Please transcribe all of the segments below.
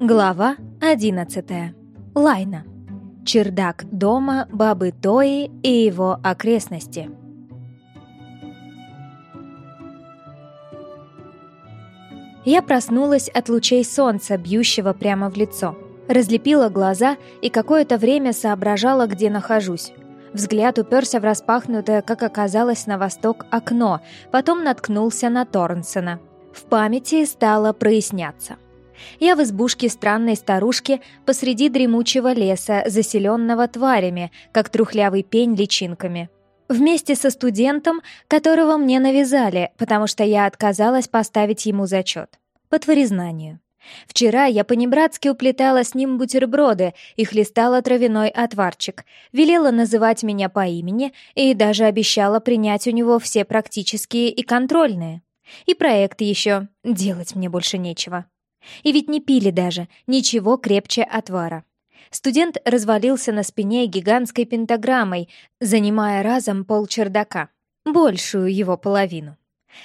Глава 11. Лайна. Чердак дома бабы Тои и его окрестности. Я проснулась от лучей солнца, бьющего прямо в лицо. Разлепила глаза и какое-то время соображала, где нахожусь. Взгляд уперся в распахнутое, как оказалось, на восток окно, потом наткнулся на Торнсона. В памяти стало проясняться. Я в избушке странной старушки посреди дремучего леса, заселенного тварями, как трухлявый пень личинками. Вместе со студентом, которого мне навязали, потому что я отказалась поставить ему зачет. По тваризнанию. Вчера я понебратски уплетала с ним бутерброды и хлестала травяной отварчик, велела называть меня по имени и даже обещала принять у него все практические и контрольные. И проект еще. Делать мне больше нечего. И ведь не пили даже, ничего крепче отвара. Студент развалился на спине гигантской пентаграммой, занимая разом пол чердака, большую его половину.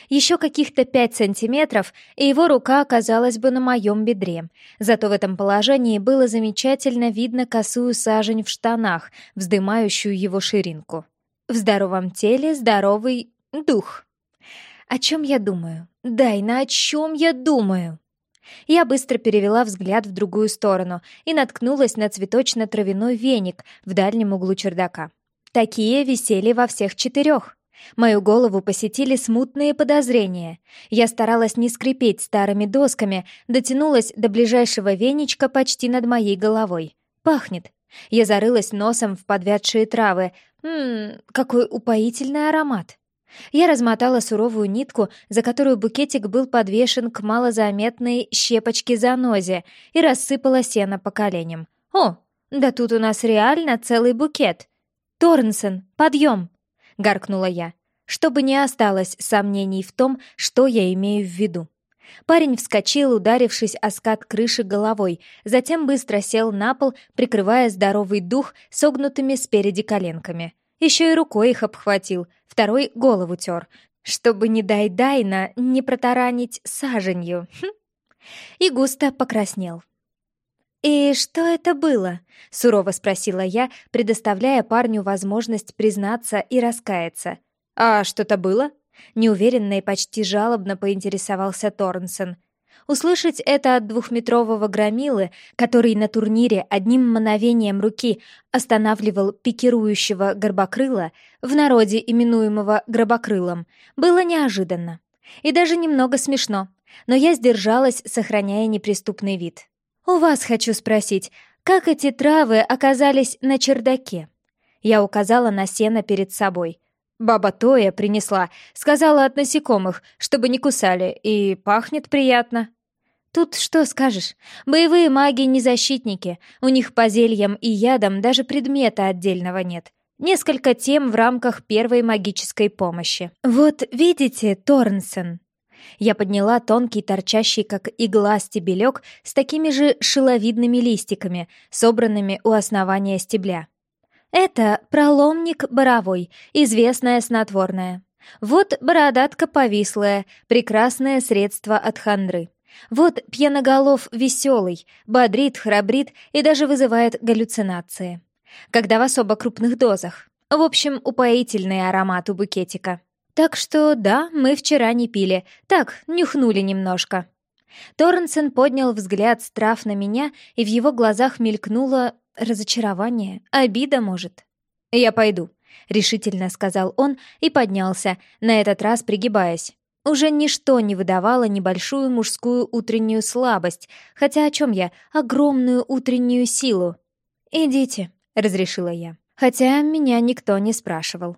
Еще каких-то пять сантиметров, и его рука оказалась бы на моем бедре. Зато в этом положении было замечательно видно косую сажень в штанах, вздымающую его ширинку. В здоровом теле здоровый дух. О чем я думаю? Дайна, о чем я думаю? Я быстро перевела взгляд в другую сторону и наткнулась на цветочно-травяной веник в дальнем углу чердака. Такие висели во всех четырех. Мою голову посетили смутные подозрения. Я старалась не скрипеть старыми досками, дотянулась до ближайшего веничка почти над моей головой. Пахнет. Я зарылась носом в подвядшие травы. Ммм, какой упоительный аромат. Я размотала суровую нитку, за которую букетик был подвешен к малозаметной щепочке занозе, и рассыпала сено по коленям. «О, да тут у нас реально целый букет!» «Торнсон, подъем!» — гаркнула я, чтобы не осталось сомнений в том, что я имею в виду. Парень вскочил, ударившись о скат крыши головой, затем быстро сел на пол, прикрывая здоровый дух согнутыми спереди коленками — еще и рукой их обхватил, второй голову тер, чтобы, не дай Дайна, не протаранить саженью. Хм. И густо покраснел. «И что это было?» — сурово спросила я, предоставляя парню возможность признаться и раскаяться. «А что-то было?» — неуверенно и почти жалобно поинтересовался Торнсон — Услышать это от двухметрового громилы, который на турнире одним мановением руки останавливал пикирующего горбокрыла, в народе именуемого гробокрылом, было неожиданно. И даже немного смешно, но я сдержалась, сохраняя неприступный вид. «У вас хочу спросить, как эти травы оказались на чердаке?» Я указала на сено перед собой. Баба Тоя принесла, сказала от насекомых, чтобы не кусали, и пахнет приятно. Тут что скажешь? Боевые маги не защитники, у них по зельям и ядам даже предмета отдельного нет. Несколько тем в рамках первой магической помощи. Вот видите, Торнсон? Я подняла тонкий, торчащий, как игла, стебелек с такими же шиловидными листиками, собранными у основания стебля. Это проломник боровой, известное снотворное. Вот бородатка повислая, прекрасное средство от хандры. Вот пьяноголов веселый, бодрит, храбрит и даже вызывает галлюцинации. Когда в особо крупных дозах. В общем, упоительный аромат у букетика. Так что да, мы вчера не пили, так, нюхнули немножко. Торренсен поднял взгляд с на меня, и в его глазах мелькнуло Разочарование? Обида, может? «Я пойду», — решительно сказал он и поднялся, на этот раз пригибаясь. Уже ничто не выдавало небольшую мужскую утреннюю слабость, хотя о чем я? Огромную утреннюю силу. «Идите», — разрешила я, хотя меня никто не спрашивал.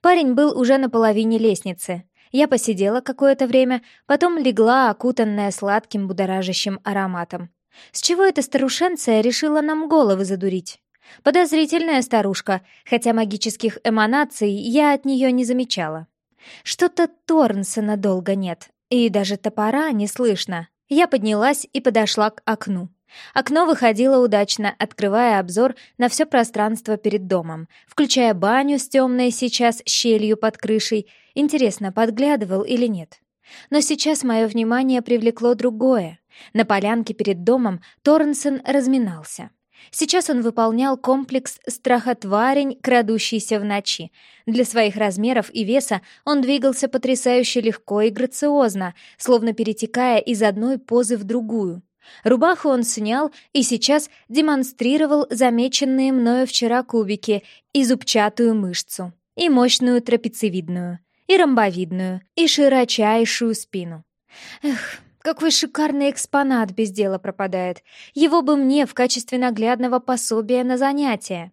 Парень был уже на половине лестницы. Я посидела какое-то время, потом легла, окутанная сладким будоражащим ароматом. С чего эта старушенция решила нам головы задурить? Подозрительная старушка, хотя магических эманаций я от нее не замечала. Что-то Торнсона долго нет, и даже топора не слышно. Я поднялась и подошла к окну. Окно выходило удачно, открывая обзор на все пространство перед домом, включая баню с темной сейчас щелью под крышей. Интересно, подглядывал или нет? Но сейчас мое внимание привлекло другое. На полянке перед домом Торренсон разминался. Сейчас он выполнял комплекс страхотварень, крадущийся в ночи. Для своих размеров и веса он двигался потрясающе легко и грациозно, словно перетекая из одной позы в другую. Рубаху он снял и сейчас демонстрировал замеченные мною вчера кубики и зубчатую мышцу, и мощную трапециевидную, и ромбовидную, и широчайшую спину. Эх, какой шикарный экспонат без дела пропадает. Его бы мне в качестве наглядного пособия на занятия.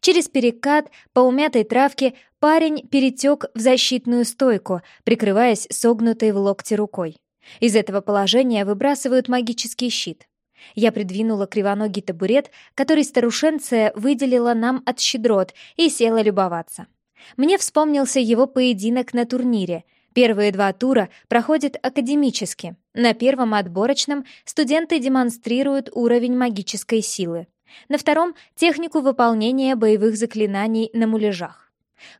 Через перекат по умятой травке парень перетек в защитную стойку, прикрываясь согнутой в локте рукой. Из этого положения выбрасывают магический щит. Я придвинула кривоногий табурет, который старушенция выделила нам от щедрот, и села любоваться. Мне вспомнился его поединок на турнире — Первые два тура проходят академически. На первом отборочном студенты демонстрируют уровень магической силы. На втором — технику выполнения боевых заклинаний на муляжах.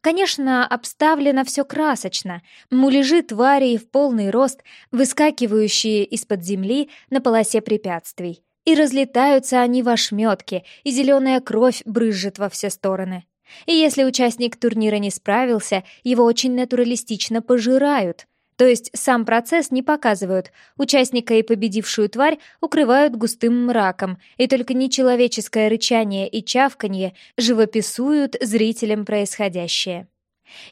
Конечно, обставлено все красочно. Муляжи тварей в полный рост, выскакивающие из-под земли на полосе препятствий. И разлетаются они в ошметки, и зеленая кровь брызжет во все стороны. И если участник турнира не справился, его очень натуралистично пожирают. То есть сам процесс не показывают, участника и победившую тварь укрывают густым мраком, и только нечеловеческое рычание и чавканье живописуют зрителям происходящее.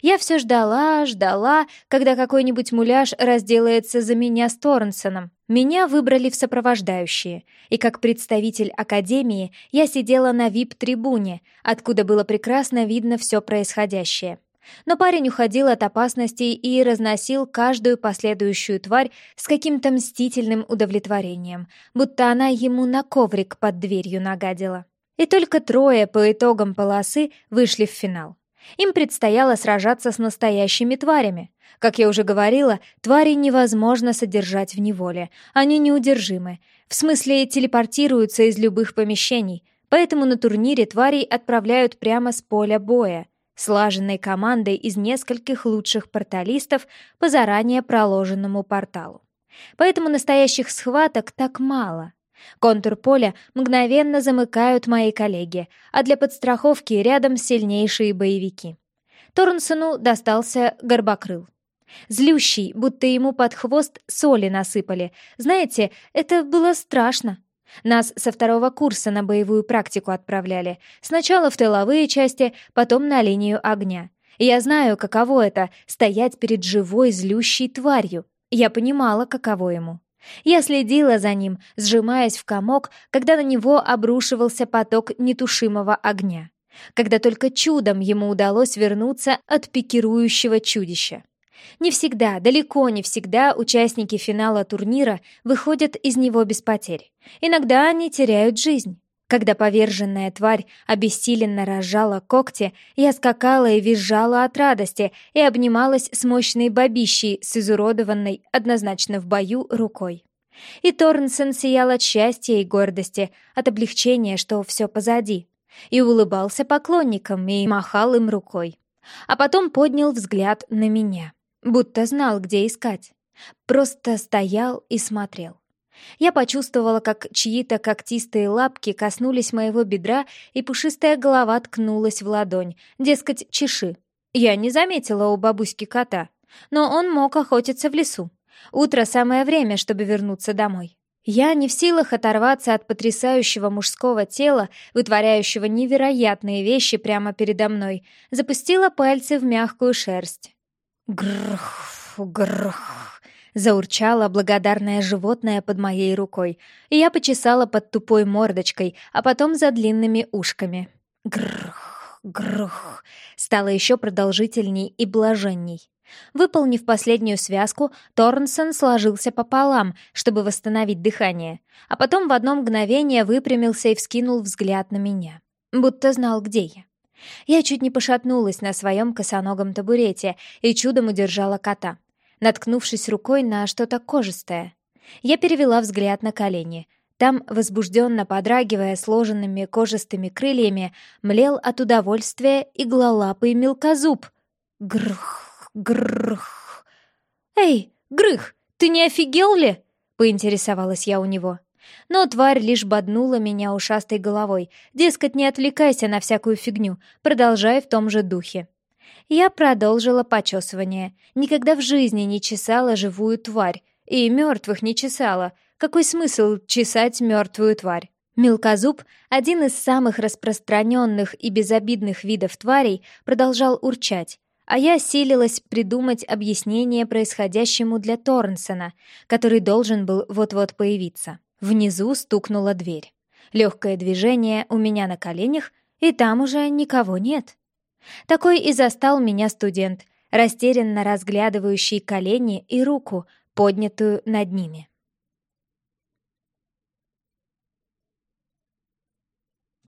Я все ждала, ждала, когда какой-нибудь муляж разделается за меня с Торнсоном. Меня выбрали в сопровождающие, и как представитель Академии я сидела на вип-трибуне, откуда было прекрасно видно все происходящее. Но парень уходил от опасностей и разносил каждую последующую тварь с каким-то мстительным удовлетворением, будто она ему на коврик под дверью нагадила. И только трое по итогам полосы вышли в финал. Им предстояло сражаться с настоящими тварями. Как я уже говорила, твари невозможно содержать в неволе. Они неудержимы. В смысле, телепортируются из любых помещений. Поэтому на турнире тварей отправляют прямо с поля боя, слаженной командой из нескольких лучших порталистов по заранее проложенному порталу. Поэтому настоящих схваток так мало. Контур поля мгновенно замыкают мои коллеги, а для подстраховки рядом сильнейшие боевики. Торнсону достался горбокрыл. Злющий, будто ему под хвост соли насыпали. Знаете, это было страшно. Нас со второго курса на боевую практику отправляли. Сначала в тыловые части, потом на линию огня. Я знаю, каково это — стоять перед живой злющей тварью. Я понимала, каково ему. Я следила за ним, сжимаясь в комок, когда на него обрушивался поток нетушимого огня. Когда только чудом ему удалось вернуться от пикирующего чудища. Не всегда, далеко не всегда участники финала турнира выходят из него без потерь. Иногда они теряют жизнь. Когда поверженная тварь обессиленно разжала когти, я скакала и визжала от радости и обнималась с мощной бабищей с изуродованной, однозначно в бою, рукой. И Торнсон сиял от счастья и гордости, от облегчения, что все позади, и улыбался поклонникам и махал им рукой. А потом поднял взгляд на меня, будто знал, где искать. Просто стоял и смотрел. Я почувствовала, как чьи-то когтистые лапки коснулись моего бедра, и пушистая голова ткнулась в ладонь, дескать, чеши. Я не заметила у бабуськи кота, но он мог охотиться в лесу. Утро — самое время, чтобы вернуться домой. Я не в силах оторваться от потрясающего мужского тела, вытворяющего невероятные вещи прямо передо мной, запустила пальцы в мягкую шерсть. Грх, грх. Заурчало благодарное животное под моей рукой, и я почесала под тупой мордочкой, а потом за длинными ушками. Грх, грх. Стало еще продолжительней и блаженней. Выполнив последнюю связку, Торнсон сложился пополам, чтобы восстановить дыхание, а потом в одно мгновение выпрямился и вскинул взгляд на меня, будто знал, где я. Я чуть не пошатнулась на своем косоногом табурете и чудом удержала кота наткнувшись рукой на что-то кожистое. Я перевела взгляд на колени. Там, возбужденно подрагивая сложенными кожистыми крыльями, млел от удовольствия иглолапый мелкозуб. Грх, грх. «Эй, Грых, ты не офигел ли?» — поинтересовалась я у него. Но тварь лишь боднула меня ушастой головой. Дескать, не отвлекайся на всякую фигню, продолжай в том же духе. Я продолжила почесывание. Никогда в жизни не чесала живую тварь. И мертвых не чесала. Какой смысл чесать мертвую тварь? Мелкозуб, один из самых распространенных и безобидных видов тварей, продолжал урчать, а я силилась придумать объяснение происходящему для Торнсона, который должен был вот-вот появиться. Внизу стукнула дверь. Легкое движение у меня на коленях, и там уже никого нет. Такой и застал меня студент, растерянно разглядывающий колени и руку, поднятую над ними.